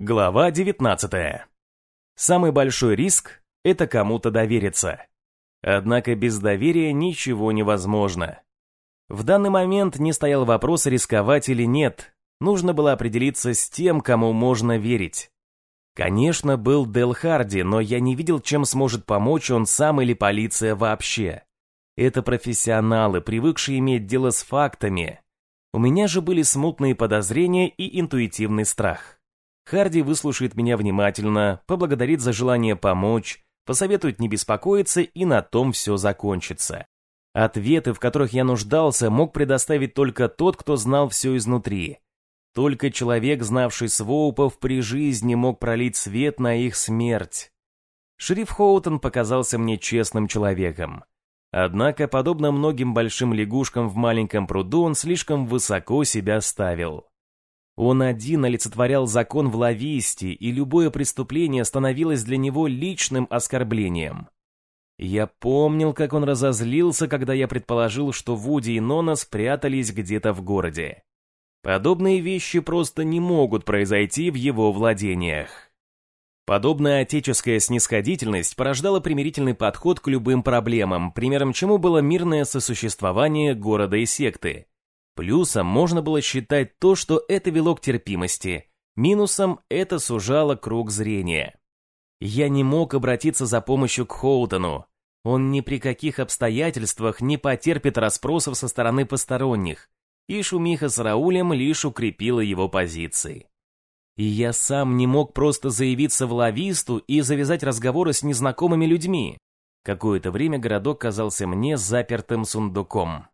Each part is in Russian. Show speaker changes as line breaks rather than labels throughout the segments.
Глава 19. Самый большой риск – это кому-то довериться. Однако без доверия ничего невозможно. В данный момент не стоял вопрос, рисковать или нет. Нужно было определиться с тем, кому можно верить. Конечно, был Дел Харди, но я не видел, чем сможет помочь он сам или полиция вообще. Это профессионалы, привыкшие иметь дело с фактами. У меня же были смутные подозрения и интуитивный страх. Харди выслушает меня внимательно, поблагодарит за желание помочь, посоветует не беспокоиться, и на том все закончится. Ответы, в которых я нуждался, мог предоставить только тот, кто знал все изнутри. Только человек, знавший Своупов при жизни, мог пролить свет на их смерть. Шериф Хоутон показался мне честным человеком. Однако, подобно многим большим лягушкам в маленьком пруду, он слишком высоко себя ставил. Он один олицетворял закон в Лависте, и любое преступление становилось для него личным оскорблением. Я помнил, как он разозлился, когда я предположил, что Вуди и Нона спрятались где-то в городе. Подобные вещи просто не могут произойти в его владениях. Подобная отеческая снисходительность порождала примирительный подход к любым проблемам, примером чему было мирное сосуществование города и секты. Плюсом можно было считать то, что это вело к терпимости, минусом это сужало круг зрения. Я не мог обратиться за помощью к Хоутону. Он ни при каких обстоятельствах не потерпит расспросов со стороны посторонних, и шумиха с Раулем лишь укрепила его позиции. И я сам не мог просто заявиться в лависту и завязать разговоры с незнакомыми людьми. Какое-то время городок казался мне запертым сундуком.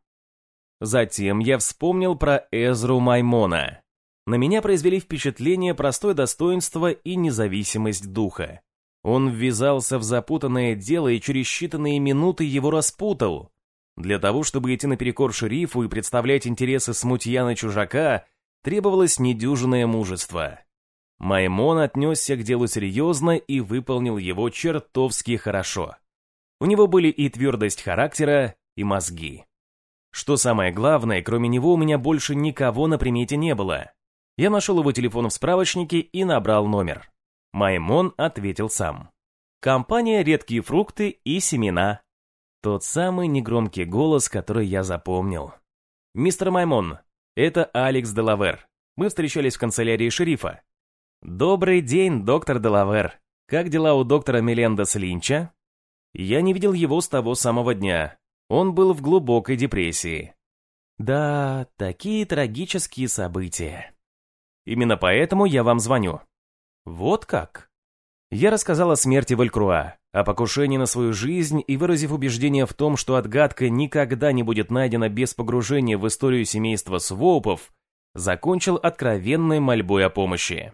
Затем я вспомнил про Эзру Маймона. На меня произвели впечатление простое достоинство и независимость духа. Он ввязался в запутанное дело и через считанные минуты его распутал. Для того, чтобы идти наперекор шерифу и представлять интересы смутьяна-чужака, требовалось недюжинное мужество. Маймон отнесся к делу серьезно и выполнил его чертовски хорошо. У него были и твердость характера, и мозги. Что самое главное, кроме него у меня больше никого на примете не было. Я нашел его телефон в справочнике и набрал номер. Маймон ответил сам. Компания «Редкие фрукты и семена». Тот самый негромкий голос, который я запомнил. «Мистер Маймон, это Алекс Делавер. Мы встречались в канцелярии шерифа». «Добрый день, доктор Делавер. Как дела у доктора Мелендес Линча?» «Я не видел его с того самого дня. Он был в глубокой депрессии. Да, такие трагические события. Именно поэтому я вам звоню. Вот как? Я рассказал о смерти Валькруа, о покушении на свою жизнь и выразив убеждение в том, что отгадка никогда не будет найдена без погружения в историю семейства Своупов, закончил откровенной мольбой о помощи.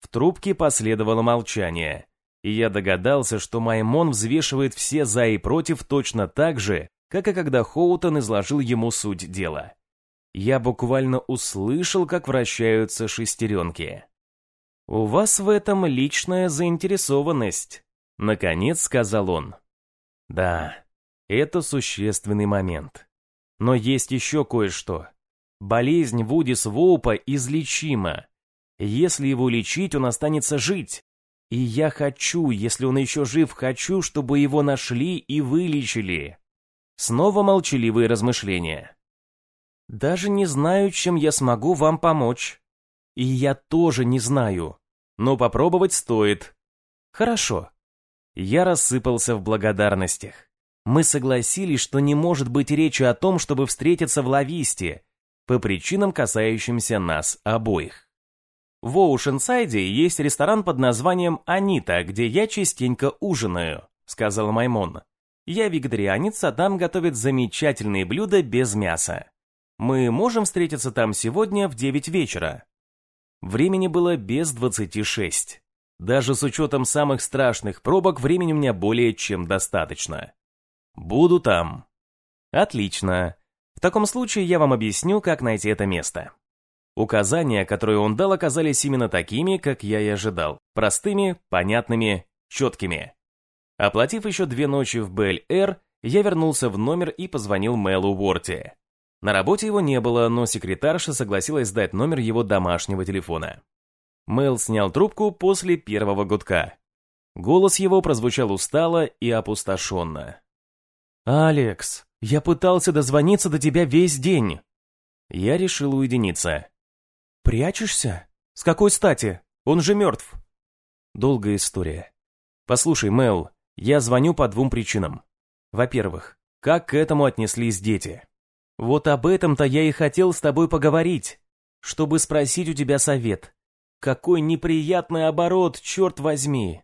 В трубке последовало молчание, и я догадался, что Маймон взвешивает все «за» и «против» точно так же, как и когда Хоутон изложил ему суть дела. Я буквально услышал, как вращаются шестеренки. «У вас в этом личная заинтересованность», — наконец сказал он. «Да, это существенный момент. Но есть еще кое-что. Болезнь Вудис Воупа излечима. Если его лечить, он останется жить. И я хочу, если он еще жив, хочу, чтобы его нашли и вылечили. Снова молчаливые размышления. Даже не знаю, чем я смогу вам помочь. И я тоже не знаю. Но попробовать стоит. Хорошо. Я рассыпался в благодарностях. Мы согласились, что не может быть речи о том, чтобы встретиться в Лависте, по причинам, касающимся нас обоих. В Оушенсайде есть ресторан под названием «Анита», где я частенько ужинаю», — сказал Маймон. «Я вегетарианец, а там готовят замечательные блюда без мяса. Мы можем встретиться там сегодня в 9 вечера». Времени было без 26. Даже с учетом самых страшных пробок времени у меня более чем достаточно. Буду там. Отлично. В таком случае я вам объясню, как найти это место. Указания, которые он дал, оказались именно такими, как я и ожидал. Простыми, понятными, четкими. Оплатив еще две ночи в Бель-Эр, я вернулся в номер и позвонил Мэлу Уорти. На работе его не было, но секретарша согласилась сдать номер его домашнего телефона. Мэл снял трубку после первого гудка. Голос его прозвучал устало и опустошенно. «Алекс, я пытался дозвониться до тебя весь день». Я решил уединиться. «Прячешься? С какой стати? Он же мертв». Долгая история. Послушай, Мэл, я звоню по двум причинам. Во-первых, как к этому отнеслись дети? Вот об этом-то я и хотел с тобой поговорить, чтобы спросить у тебя совет. Какой неприятный оборот, черт возьми.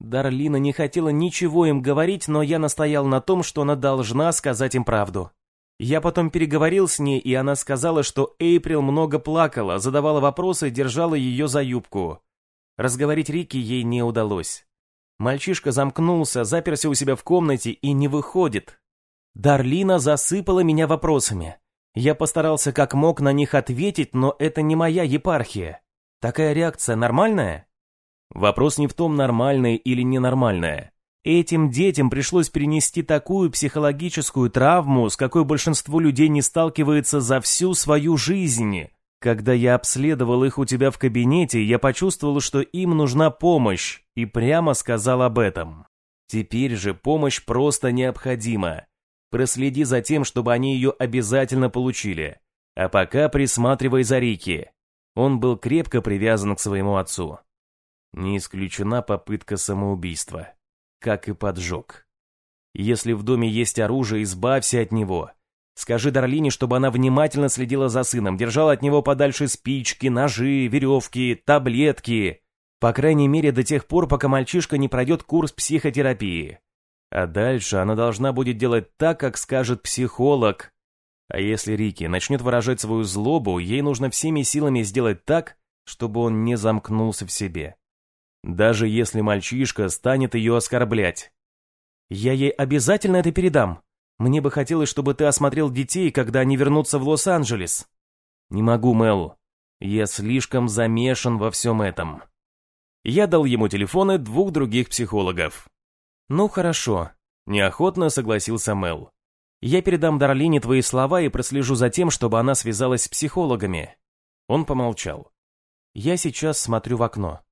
Дарлина не хотела ничего им говорить, но я настоял на том, что она должна сказать им правду. Я потом переговорил с ней, и она сказала, что Эйприл много плакала, задавала вопросы, держала ее за юбку. Разговорить Рики ей не удалось. Мальчишка замкнулся, заперся у себя в комнате и не выходит. Дарлина засыпала меня вопросами. Я постарался как мог на них ответить, но это не моя епархия. Такая реакция нормальная? Вопрос не в том, нормальная или ненормальная. Этим детям пришлось перенести такую психологическую травму, с какой большинство людей не сталкивается за всю свою жизнь. Когда я обследовал их у тебя в кабинете, я почувствовал, что им нужна помощь, и прямо сказал об этом. Теперь же помощь просто необходима. Проследи за тем, чтобы они ее обязательно получили. А пока присматривай за Рики. Он был крепко привязан к своему отцу. Не исключена попытка самоубийства, как и поджог. Если в доме есть оружие, избавься от него. Скажи Дарлине, чтобы она внимательно следила за сыном, держала от него подальше спички, ножи, веревки, таблетки. По крайней мере, до тех пор, пока мальчишка не пройдет курс психотерапии. А дальше она должна будет делать так, как скажет психолог. А если Рики начнет выражать свою злобу, ей нужно всеми силами сделать так, чтобы он не замкнулся в себе даже если мальчишка станет ее оскорблять. Я ей обязательно это передам. Мне бы хотелось, чтобы ты осмотрел детей, когда они вернутся в Лос-Анджелес. Не могу, Мел. Я слишком замешан во всем этом. Я дал ему телефоны двух других психологов. Ну хорошо, неохотно согласился Мел. Я передам Дарлине твои слова и прослежу за тем, чтобы она связалась с психологами. Он помолчал. Я сейчас смотрю в окно.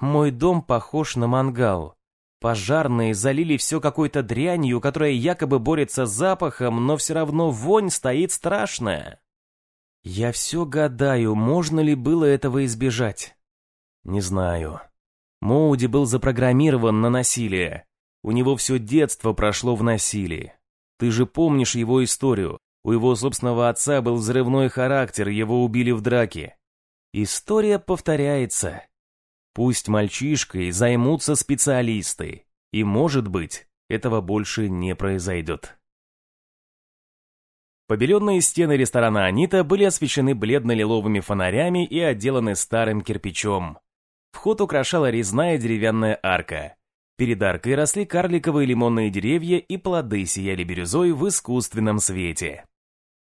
Мой дом похож на мангал. Пожарные залили все какой-то дрянью, которая якобы борется с запахом, но все равно вонь стоит страшная. Я все гадаю, можно ли было этого избежать. Не знаю. Моуди был запрограммирован на насилие. У него все детство прошло в насилии. Ты же помнишь его историю. У его собственного отца был взрывной характер, его убили в драке. История повторяется. Пусть мальчишкой займутся специалисты, и, может быть, этого больше не произойдет. Побеленные стены ресторана «Анита» были освещены бледно-лиловыми фонарями и отделаны старым кирпичом. Вход украшала резная деревянная арка. Перед аркой росли карликовые лимонные деревья и плоды сияли бирюзой в искусственном свете.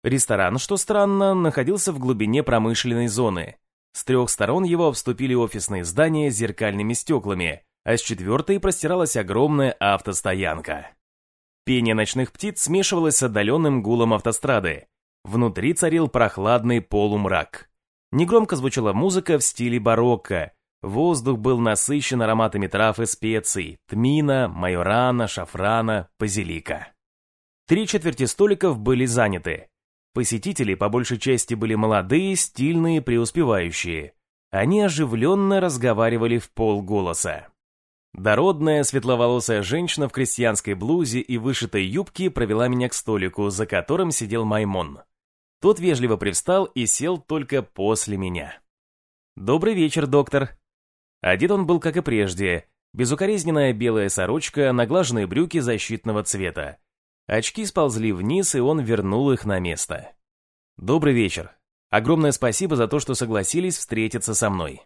Ресторан, что странно, находился в глубине промышленной зоны, с трех сторон его обступили офисные здания с зеркальными стеклами, а с четвертой простиралась огромная автостоянка. Пение ночных птиц смешивалось с отдаленным гулом автострады. Внутри царил прохладный полумрак. Негромко звучала музыка в стиле барокко. Воздух был насыщен ароматами трав и специй – тмина, майорана, шафрана, базилика. Три четверти столиков были заняты. Посетители по большей части были молодые, стильные, преуспевающие. Они оживленно разговаривали в полголоса. Дородная, светловолосая женщина в крестьянской блузе и вышитой юбке провела меня к столику, за которым сидел Маймон. Тот вежливо привстал и сел только после меня. «Добрый вечер, доктор». Одет он был, как и прежде, безукоризненная белая сорочка, наглаженные брюки защитного цвета. Очки сползли вниз, и он вернул их на место. «Добрый вечер. Огромное спасибо за то, что согласились встретиться со мной.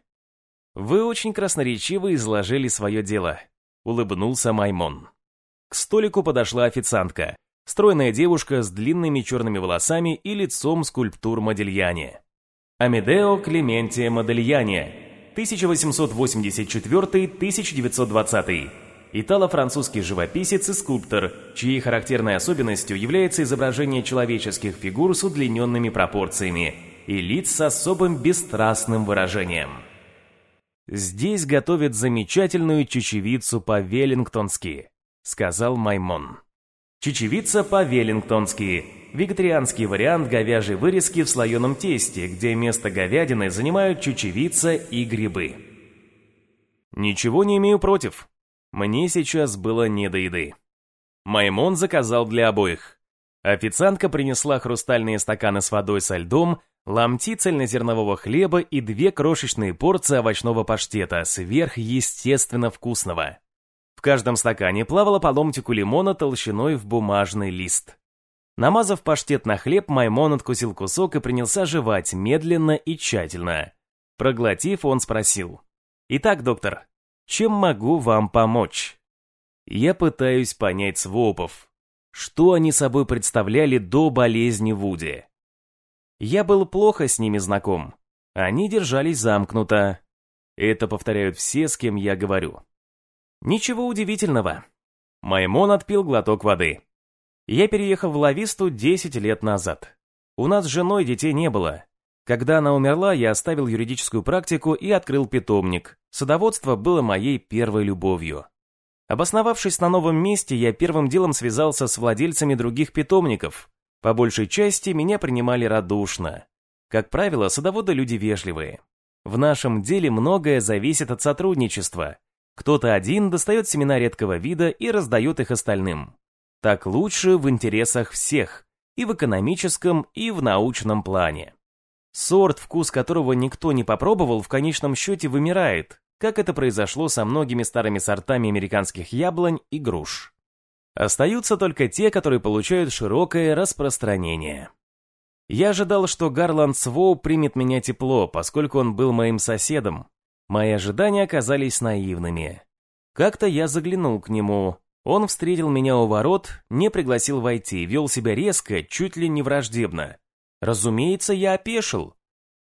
Вы очень красноречиво изложили свое дело», — улыбнулся Маймон. К столику подошла официантка, стройная девушка с длинными черными волосами и лицом скульптур Модельяне. Амедео Клементия Модельяне, 1884-1920 итало-французский живописец и скульптор, чьей характерной особенностью является изображение человеческих фигур с удлиненными пропорциями и лиц с особым бесстрастным выражением. «Здесь готовят замечательную чечевицу по-веллингтонски», — сказал Маймон. Чечевица по-веллингтонски – вегетарианский вариант говяжьей вырезки в слоеном тесте, где место говядины занимают чечевица и грибы. Ничего не имею против. Мне сейчас было не до еды. Маймон заказал для обоих. Официантка принесла хрустальные стаканы с водой со льдом, ломти цельнозернового хлеба и две крошечные порции овощного паштета, сверхъестественно вкусного. В каждом стакане плавало по ломтику лимона толщиной в бумажный лист. Намазав паштет на хлеб, Маймон откусил кусок и принялся жевать медленно и тщательно. Проглотив, он спросил. «Итак, доктор, чем могу вам помочь?» Я пытаюсь понять свопов. Что они собой представляли до болезни Вуди? Я был плохо с ними знаком. Они держались замкнуто. Это повторяют все, с кем я говорю. Ничего удивительного. Маймон отпил глоток воды. Я переехал в Лависту 10 лет назад. У нас с женой детей не было. Когда она умерла, я оставил юридическую практику и открыл питомник. Садоводство было моей первой любовью. Обосновавшись на новом месте, я первым делом связался с владельцами других питомников. По большей части меня принимали радушно. Как правило, садоводы люди вежливые. В нашем деле многое зависит от сотрудничества. Кто-то один достает семена редкого вида и раздает их остальным. Так лучше в интересах всех, и в экономическом, и в научном плане. Сорт, вкус которого никто не попробовал, в конечном счете вымирает, как это произошло со многими старыми сортами американских яблонь и груш. Остаются только те, которые получают широкое распространение. Я ожидал, что Гарланд Своу примет меня тепло, поскольку он был моим соседом, Мои ожидания оказались наивными. Как-то я заглянул к нему. Он встретил меня у ворот, не пригласил войти, вел себя резко, чуть ли не враждебно. Разумеется, я опешил.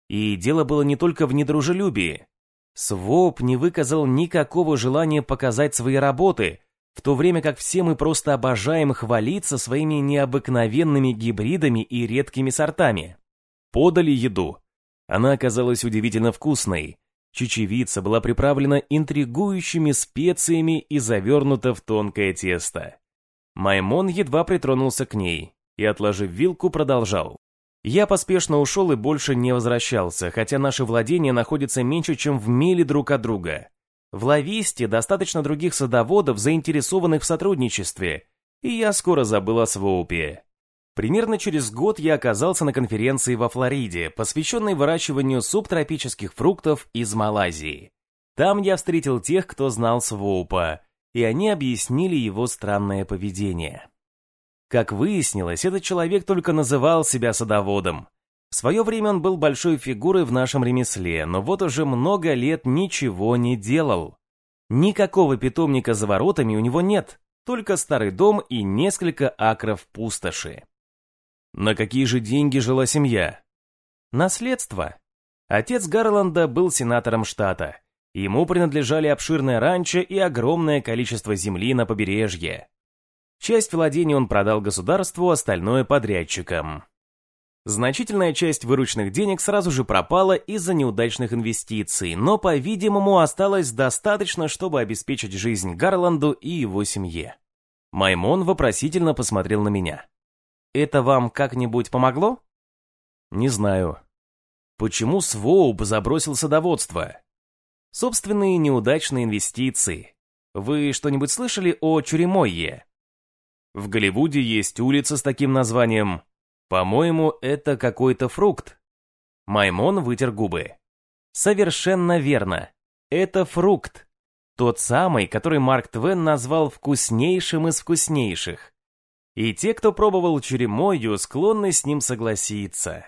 И дело было не только в недружелюбии. Своп не выказал никакого желания показать свои работы, в то время как все мы просто обожаем хвалиться своими необыкновенными гибридами и редкими сортами. Подали еду. Она оказалась удивительно вкусной. Чечевица была приправлена интригующими специями и завернута в тонкое тесто. Маймон едва притронулся к ней и, отложив вилку, продолжал. Я поспешно ушел и больше не возвращался, хотя наши владения находятся меньше, чем в миле друг от друга. В Лависте достаточно других садоводов, заинтересованных в сотрудничестве, и я скоро забыл о Своупе. Примерно через год я оказался на конференции во Флориде, посвященной выращиванию субтропических фруктов из Малайзии. Там я встретил тех, кто знал Своупа, и они объяснили его странное поведение. Как выяснилось, этот человек только называл себя садоводом. В свое время он был большой фигурой в нашем ремесле, но вот уже много лет ничего не делал. Никакого питомника за воротами у него нет, только старый дом и несколько акров пустоши. На какие же деньги жила семья? Наследство. Отец Гарланда был сенатором штата. Ему принадлежали обширное ранчо и огромное количество земли на побережье. Часть владений он продал государству, остальное подрядчикам. Значительная часть вырученных денег сразу же пропала из-за неудачных инвестиций, но, по-видимому, осталось достаточно, чтобы обеспечить жизнь Гарланду и его семье. Маймон вопросительно посмотрел на меня. Это вам как-нибудь помогло? Не знаю. Почему Своуп забросил садоводство? Собственные неудачные инвестиции. Вы что-нибудь слышали о Чуримойе? В Голливуде есть улица с таким названием. По-моему, это какой-то фрукт. Маймон вытер губы. Совершенно верно. Это фрукт. Тот самый, который Марк Твен назвал вкуснейшим из вкуснейших. И те, кто пробовал черемою, склонны с ним согласиться.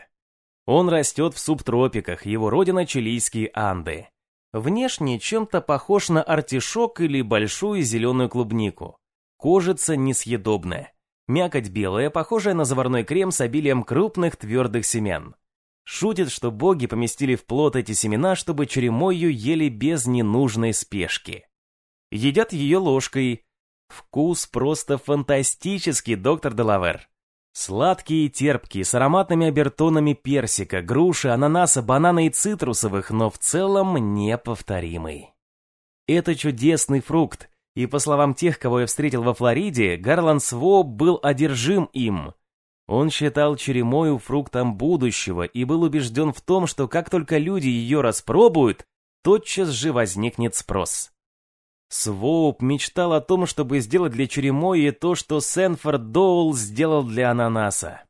Он растет в субтропиках, его родина чилийские Анды. Внешне чем-то похож на артишок или большую зеленую клубнику. Кожица несъедобная. Мякоть белая, похожая на заварной крем с обилием крупных твердых семян. Шутит, что боги поместили в плод эти семена, чтобы черемою ели без ненужной спешки. Едят ее ложкой, Вкус просто фантастический, доктор Делавер. Сладкие и терпкие, с ароматными обертонами персика, груши, ананаса, банана и цитрусовых, но в целом неповторимый. Это чудесный фрукт, и по словам тех, кого я встретил во Флориде, Гарланд Своп был одержим им. Он считал черемою фруктом будущего и был убежден в том, что как только люди ее распробуют, тотчас же возникнет спрос. Своуп мечтал о том, чтобы сделать для черемои то, что Сенфорд Доул сделал для ананаса.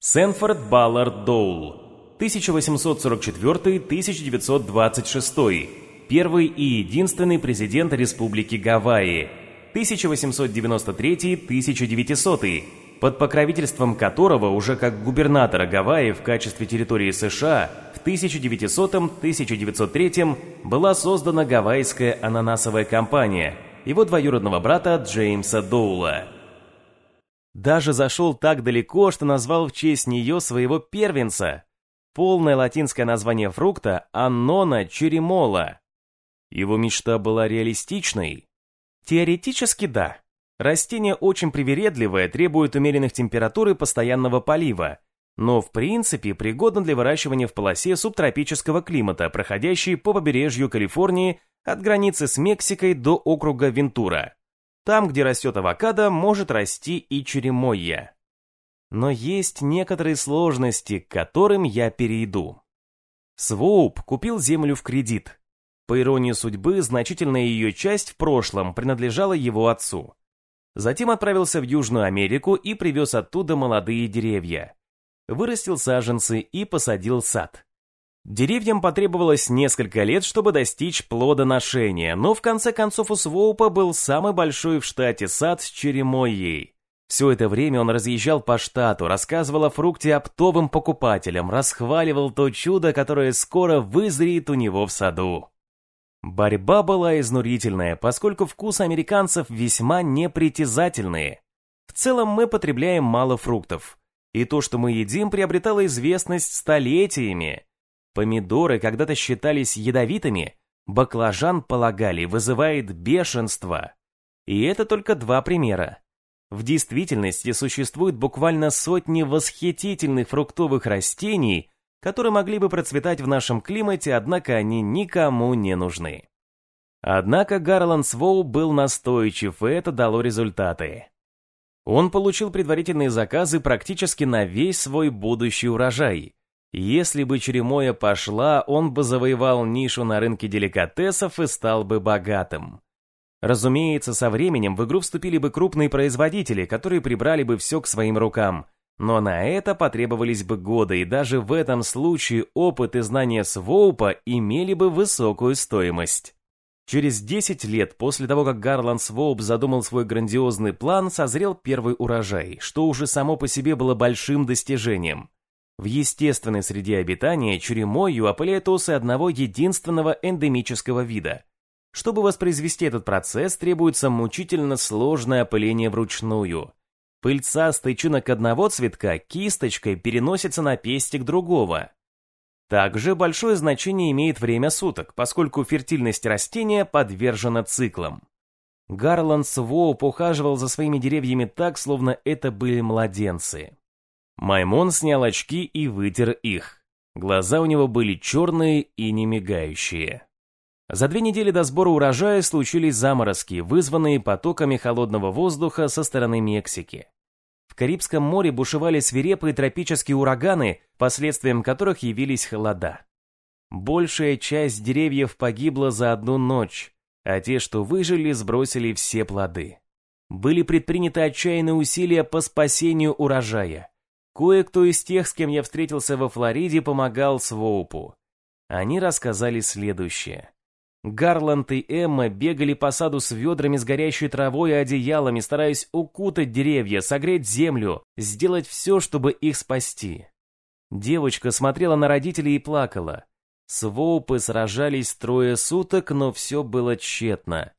Сенфорд Баллард Доул, 1844-1926, первый и единственный президент Республики Гавайи, 1893-1900, под покровительством которого уже как губернатора Гавайи в качестве территории США в 1900-1903 была создана Гавайская ананасовая компания его двоюродного брата Джеймса Доула. Даже зашел так далеко, что назвал в честь нее своего первенца. Полное латинское название фрукта – Аннона черемола. Его мечта была реалистичной? Теоретически да. Растение очень привередливое, требует умеренных температур и постоянного полива, но в принципе пригодно для выращивания в полосе субтропического климата, проходящей по побережью Калифорнии от границы с Мексикой до округа Вентура. Там, где растет авокадо, может расти и черемойя. Но есть некоторые сложности, к которым я перейду. Своуп купил землю в кредит. По иронии судьбы, значительная ее часть в прошлом принадлежала его отцу. Затем отправился в Южную Америку и привез оттуда молодые деревья. Вырастил саженцы и посадил сад. Деревьям потребовалось несколько лет, чтобы достичь плодоношения, но в конце концов у Своупа был самый большой в штате сад с черемойей. Все это время он разъезжал по штату, рассказывал о фрукте оптовым покупателям, расхваливал то чудо, которое скоро вызреет у него в саду. Борьба была изнурительная, поскольку вкус американцев весьма непритязательные. В целом мы потребляем мало фруктов. И то, что мы едим, приобретало известность столетиями. Помидоры когда-то считались ядовитыми, баклажан, полагали, вызывает бешенство. И это только два примера. В действительности существует буквально сотни восхитительных фруктовых растений, которые могли бы процветать в нашем климате, однако они никому не нужны. Однако Гарланд Своу был настойчив, и это дало результаты. Он получил предварительные заказы практически на весь свой будущий урожай. Если бы черемоя пошла, он бы завоевал нишу на рынке деликатесов и стал бы богатым. Разумеется, со временем в игру вступили бы крупные производители, которые прибрали бы все к своим рукам, но на это потребовались бы годы, и даже в этом случае опыт и знания Своупа имели бы высокую стоимость. Через 10 лет после того, как Гарланд Своуп задумал свой грандиозный план, созрел первый урожай, что уже само по себе было большим достижением. В естественной среде обитания чуремою опыляют осы одного единственного эндемического вида. Чтобы воспроизвести этот процесс, требуется мучительно сложное опыление вручную – Пыльца с тычинок одного цветка кисточкой переносится на пестик другого. Также большое значение имеет время суток, поскольку фертильность растения подвержена циклам. Гарланд Своуп ухаживал за своими деревьями так, словно это были младенцы. Маймон снял очки и вытер их. Глаза у него были черные и не мигающие. За две недели до сбора урожая случились заморозки, вызванные потоками холодного воздуха со стороны Мексики. В Карибском море бушевали свирепые тропические ураганы, последствием которых явились холода. Большая часть деревьев погибла за одну ночь, а те, что выжили, сбросили все плоды. Были предприняты отчаянные усилия по спасению урожая. Кое-кто из тех, с кем я встретился во Флориде, помогал Своупу. Они рассказали следующее. Гарланд и Эмма бегали по саду с ведрами с горящей травой и одеялами, стараясь укутать деревья, согреть землю, сделать все, чтобы их спасти. Девочка смотрела на родителей и плакала. Своупы сражались трое суток, но все было тщетно.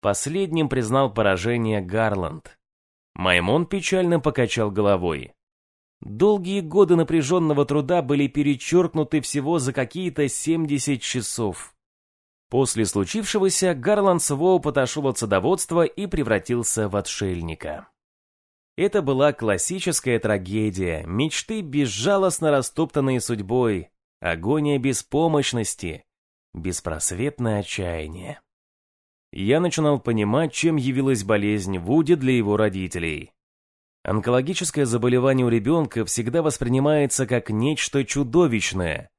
Последним признал поражение Гарланд. Маймон печально покачал головой. Долгие годы напряженного труда были перечеркнуты всего за какие-то 70 часов. После случившегося Гарланд Своу отошел от садоводства и превратился в отшельника. Это была классическая трагедия, мечты, безжалостно растоптанные судьбой, агония беспомощности, беспросветное отчаяние. Я начинал понимать, чем явилась болезнь Вуди для его родителей. Онкологическое заболевание у ребенка всегда воспринимается как нечто чудовищное.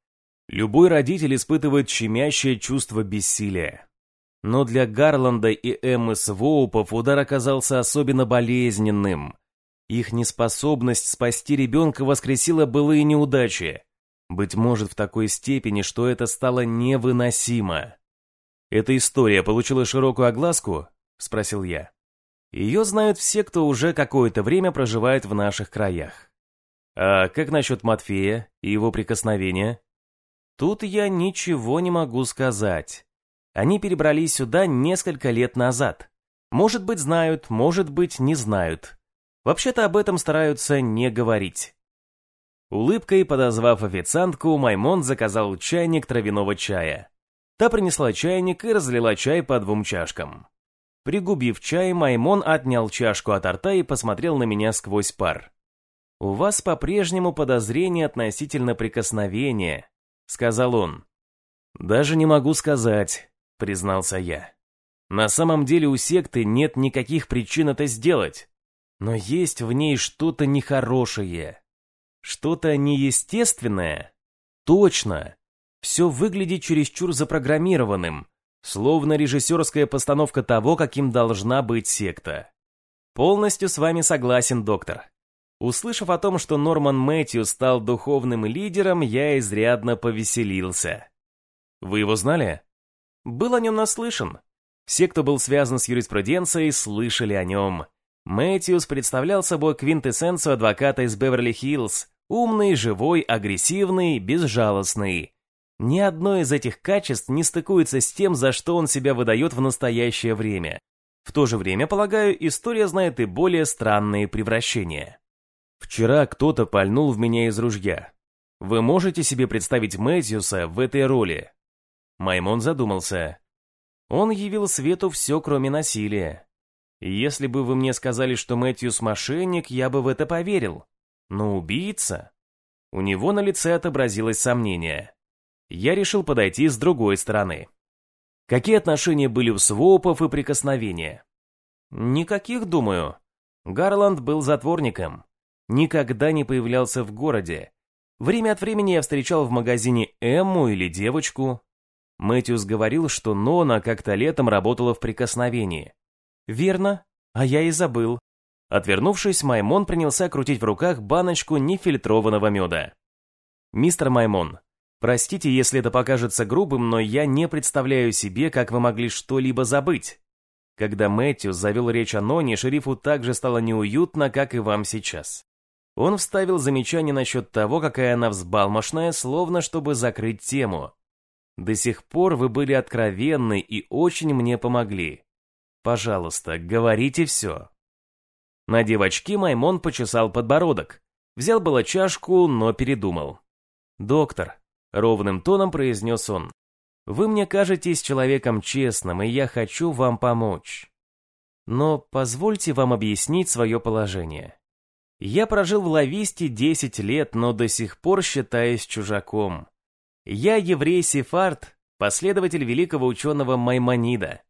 Любой родитель испытывает щемящее чувство бессилия. Но для Гарланда и Эммы Своупов удар оказался особенно болезненным. Их неспособность спасти ребенка воскресила былые неудачи. Быть может, в такой степени, что это стало невыносимо. «Эта история получила широкую огласку?» – спросил я. «Ее знают все, кто уже какое-то время проживает в наших краях. А как насчет Матфея и его прикосновения?» «Тут я ничего не могу сказать. Они перебрались сюда несколько лет назад. Может быть, знают, может быть, не знают. Вообще-то об этом стараются не говорить. Улыбкой подозвав официантку, Маймон заказал чайник травяного чая. Та принесла чайник и разлила чай по двум чашкам. Пригубив чай, Маймон отнял чашку от рта и посмотрел на меня сквозь пар. «У вас по-прежнему подозрение относительно прикосновения», — сказал он. «Даже не могу сказать», — признался я. «На самом деле у секты нет никаких причин это сделать. Но есть в ней что-то нехорошее. Что-то неестественное? Точно. Все выглядит чересчур запрограммированным, словно режиссерская постановка того, каким должна быть секта. Полностью с вами согласен, доктор. Услышав о том, что Норман Мэтью стал духовным лидером, я изрядно повеселился. Вы его знали? Был о нем наслышан. Все, кто был связан с юриспруденцией, слышали о нем. Мэтьюс представлял собой квинтэссенцию адвоката из Беверли-Хиллз. Умный, живой, агрессивный, безжалостный. Ни одно из этих качеств не стыкуется с тем, за что он себя выдает в настоящее время. В то же время, полагаю, история знает и более странные превращения. Вчера кто-то пальнул в меня из ружья. Вы можете себе представить Мэтьюса в этой роли? Маймон задумался. Он явил свету все, кроме насилия. Если бы вы мне сказали, что Мэтьюс мошенник, я бы в это поверил. Но убийца? У него на лице отобразилось сомнение. Я решил подойти с другой стороны. Какие отношения были у свопов и прикосновения? Никаких, думаю. Гарланд был затворником. Никогда не появлялся в городе. Время от времени я встречал в магазине Эмму или девочку. Мэтьюс говорил, что Нона как-то летом работала в прикосновении. «Верно, а я и забыл». Отвернувшись, Маймон принялся крутить в руках баночку нефильтрованного меда. «Мистер Маймон, простите, если это покажется грубым, но я не представляю себе, как вы могли что-либо забыть». Когда Мэтью завел речь о Ноне, шерифу так же стало неуютно, как и вам сейчас. Он вставил замечание насчет того, какая она взбалмошная, словно чтобы закрыть тему. До сих пор вы были откровенны и очень мне помогли. Пожалуйста, говорите все. Надев очки, Маймон почесал подбородок. Взял было чашку, но передумал. «Доктор», — ровным тоном произнес он, «вы мне кажетесь человеком честным, и я хочу вам помочь. Но позвольте вам объяснить свое положение. Я прожил в Лависте 10 лет, но до сих пор считаюсь чужаком. Я еврей-сефард, последователь великого ученого Маймонида.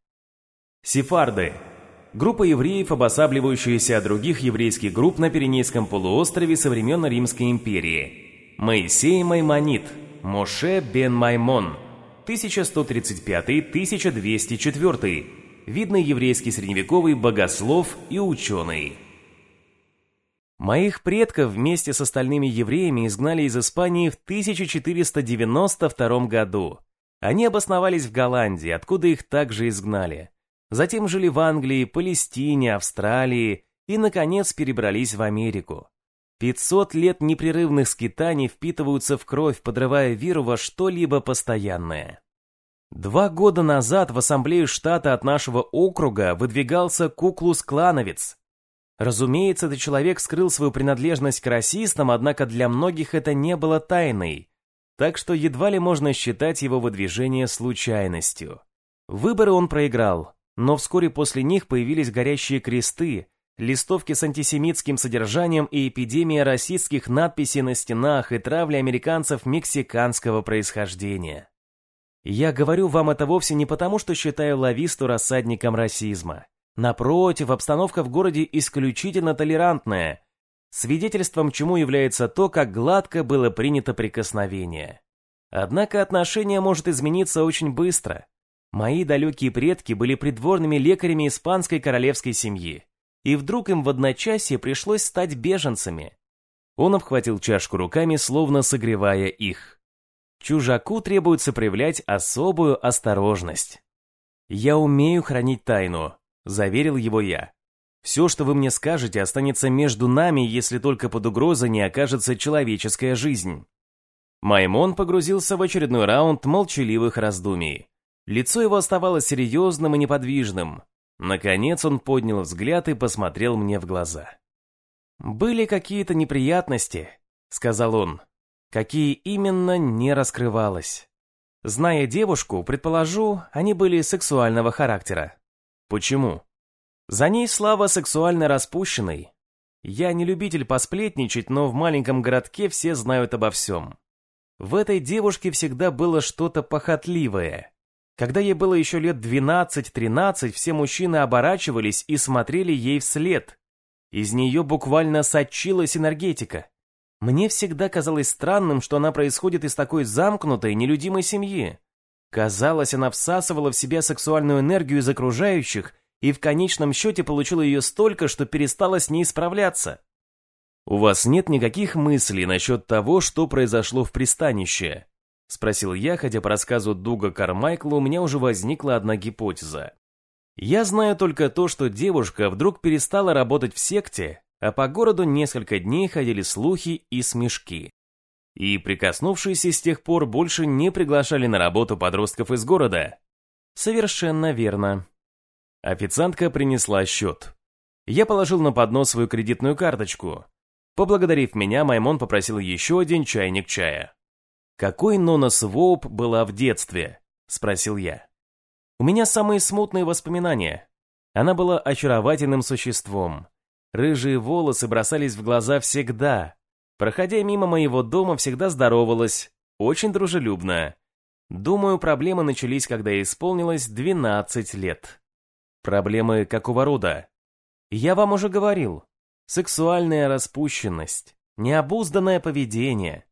Сефарды – группа евреев, обосабливающаяся от других еврейских групп на Пиренейском полуострове со времен Римской империи. Моисей Маймонид, Моше бен Маймон, 1135-1204, видный еврейский средневековый богослов и ученый. Моих предков вместе с остальными евреями изгнали из Испании в 1492 году. Они обосновались в Голландии, откуда их также изгнали. Затем жили в Англии, Палестине, Австралии и, наконец, перебрались в Америку. 500 лет непрерывных скитаний впитываются в кровь, подрывая веру во что-либо постоянное. Два года назад в Ассамблею штата от нашего округа выдвигался Куклус-клановец. Разумеется, этот человек скрыл свою принадлежность к расистам, однако для многих это не было тайной, так что едва ли можно считать его выдвижение случайностью. Выборы он проиграл, но вскоре после них появились горящие кресты, листовки с антисемитским содержанием и эпидемия расистских надписей на стенах и травли американцев мексиканского происхождения. Я говорю вам это вовсе не потому, что считаю Лависту рассадником расизма. Напротив, обстановка в городе исключительно толерантная, свидетельством чему является то, как гладко было принято прикосновение. Однако отношение может измениться очень быстро. Мои далекие предки были придворными лекарями испанской королевской семьи, и вдруг им в одночасье пришлось стать беженцами. Он обхватил чашку руками, словно согревая их. Чужаку требуется проявлять особую осторожность. «Я умею хранить тайну», — заверил его я. «Все, что вы мне скажете, останется между нами, если только под угрозой не окажется человеческая жизнь». Маймон погрузился в очередной раунд молчаливых раздумий. Лицо его оставалось серьезным и неподвижным. Наконец он поднял взгляд и посмотрел мне в глаза. «Были какие-то неприятности», — сказал он. «Какие именно, не раскрывалось. Зная девушку, предположу, они были сексуального характера. Почему? За ней слава сексуально распущенной. Я не любитель посплетничать, но в маленьком городке все знают обо всем. В этой девушке всегда было что-то похотливое. Когда ей было еще лет 12-13, все мужчины оборачивались и смотрели ей вслед. Из нее буквально сочилась энергетика. Мне всегда казалось странным, что она происходит из такой замкнутой, нелюдимой семьи. Казалось, она всасывала в себя сексуальную энергию из окружающих и в конечном счете получила ее столько, что перестала с ней справляться. «У вас нет никаких мыслей насчет того, что произошло в пристанище?» Спросил я, хотя по рассказу Дуга Кармайкла у меня уже возникла одна гипотеза. Я знаю только то, что девушка вдруг перестала работать в секте, а по городу несколько дней ходили слухи и смешки. И прикоснувшиеся с тех пор больше не приглашали на работу подростков из города. Совершенно верно. Официантка принесла счет. Я положил на поднос свою кредитную карточку. Поблагодарив меня, Маймон попросил еще один чайник чая. «Какой Нона Своуп была в детстве?» – спросил я. «У меня самые смутные воспоминания. Она была очаровательным существом. Рыжие волосы бросались в глаза всегда. Проходя мимо моего дома, всегда здоровалась, очень дружелюбно. Думаю, проблемы начались, когда ей исполнилось 12 лет. Проблемы какого рода? Я вам уже говорил. Сексуальная распущенность, необузданное поведение.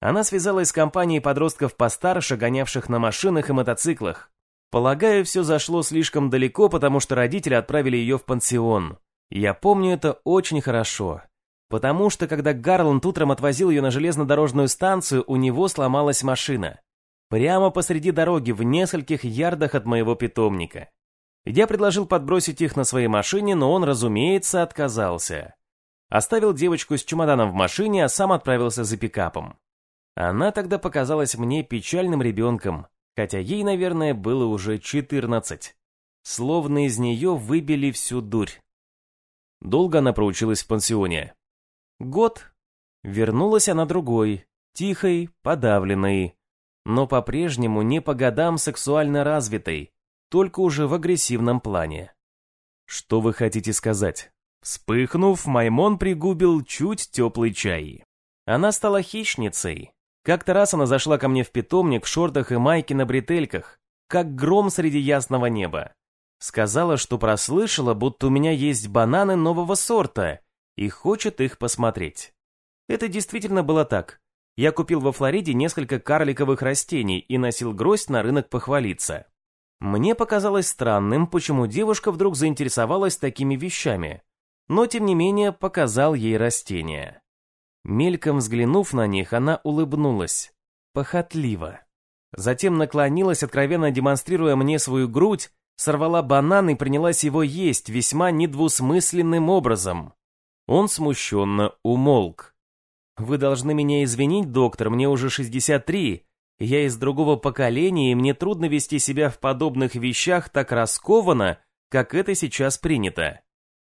Она связалась с компанией подростков постарше, гонявших на машинах и мотоциклах. Полагаю, все зашло слишком далеко, потому что родители отправили ее в пансион. Я помню это очень хорошо. Потому что, когда Гарланд утром отвозил ее на железнодорожную станцию, у него сломалась машина. Прямо посреди дороги, в нескольких ярдах от моего питомника. Я предложил подбросить их на своей машине, но он, разумеется, отказался. Оставил девочку с чемоданом в машине, а сам отправился за пикапом. Она тогда показалась мне печальным ребенком, хотя ей, наверное, было уже 14. Словно из нее выбили всю дурь. Долго она проучилась в пансионе. Год. Вернулась она другой, тихой, подавленной, но по-прежнему не по годам сексуально развитой, только уже в агрессивном плане. Что вы хотите сказать? Вспыхнув, Маймон пригубил чуть теплый чай. Она стала хищницей. Как-то раз она зашла ко мне в питомник в шортах и майке на бретельках, как гром среди ясного неба. Сказала, что прослышала, будто у меня есть бананы нового сорта и хочет их посмотреть. Это действительно было так. Я купил во Флориде несколько карликовых растений и носил гроздь на рынок похвалиться. Мне показалось странным, почему девушка вдруг заинтересовалась такими вещами но тем не менее показал ей растения. Мельком взглянув на них, она улыбнулась. Похотливо. Затем наклонилась, откровенно демонстрируя мне свою грудь, сорвала банан и принялась его есть весьма недвусмысленным образом. Он смущенно умолк. «Вы должны меня извинить, доктор, мне уже 63. Я из другого поколения, и мне трудно вести себя в подобных вещах так раскованно, как это сейчас принято.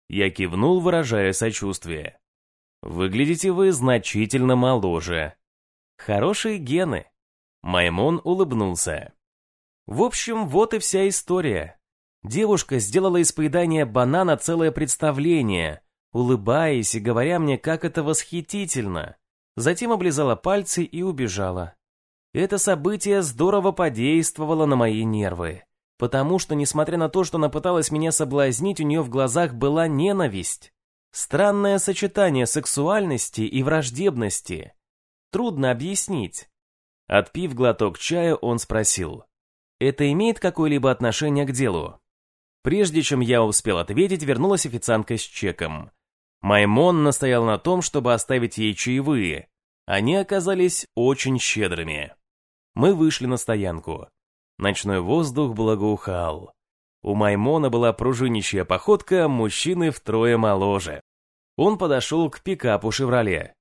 Я кивнул, выражая сочувствие. Выглядите вы значительно моложе. Хорошие гены. Маймон улыбнулся. В общем, вот и вся история. Девушка сделала из поедания банана целое представление, улыбаясь и говоря мне, как это восхитительно. Затем облизала пальцы и убежала. Это событие здорово подействовало на мои нервы, потому что, несмотря на то, что она пыталась меня соблазнить, у нее в глазах была ненависть. Странное сочетание сексуальности и враждебности. Трудно объяснить. Отпив глоток чая, он спросил. «Это имеет какое-либо отношение к делу?» Прежде чем я успел ответить, вернулась официантка с чеком. Маймон настоял на том, чтобы оставить ей чаевые. Они оказались очень щедрыми. Мы вышли на стоянку. Ночной воздух благоухал. У Маймона была пружинищая походка, мужчины втрое моложе. Он подошел к пикапу «Шевроле».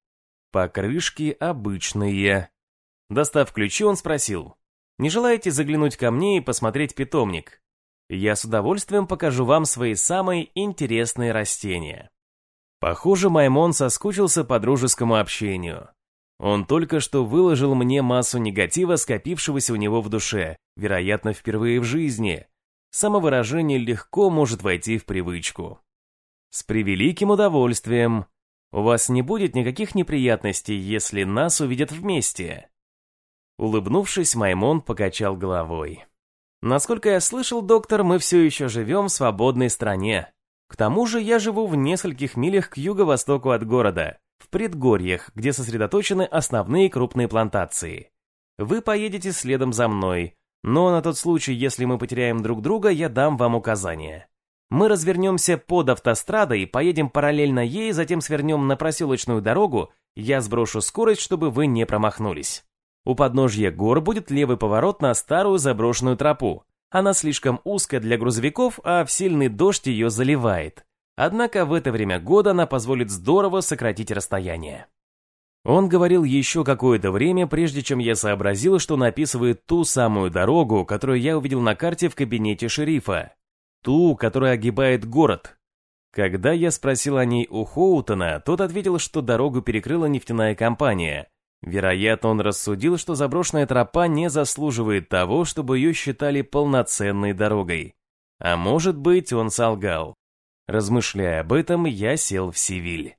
Покрышки обычные. Достав ключи, он спросил, «Не желаете заглянуть ко мне и посмотреть питомник? Я с удовольствием покажу вам свои самые интересные растения». Похоже, Маймон соскучился по дружескому общению. Он только что выложил мне массу негатива, скопившегося у него в душе, вероятно, впервые в жизни. Самовыражение легко может войти в привычку. С превеликим удовольствием. У вас не будет никаких неприятностей, если нас увидят вместе. Улыбнувшись, Маймон покачал головой. Насколько я слышал, доктор, мы все еще живем в свободной стране. К тому же я живу в нескольких милях к юго-востоку от города в предгорьях, где сосредоточены основные крупные плантации. Вы поедете следом за мной, но на тот случай, если мы потеряем друг друга, я дам вам указания. Мы развернемся под автострадой, поедем параллельно ей, затем свернем на проселочную дорогу, я сброшу скорость, чтобы вы не промахнулись. У подножья гор будет левый поворот на старую заброшенную тропу. Она слишком узкая для грузовиков, а в сильный дождь ее заливает. Однако в это время года она позволит здорово сократить расстояние. Он говорил еще какое-то время, прежде чем я сообразил, что написывает ту самую дорогу, которую я увидел на карте в кабинете шерифа. Ту, которая огибает город. Когда я спросил о ней у Хоутона, тот ответил, что дорогу перекрыла нефтяная компания. Вероятно, он рассудил, что заброшенная тропа не заслуживает того, чтобы ее считали полноценной дорогой. А может быть, он солгал. Размышляя об этом, я сел в Севиль.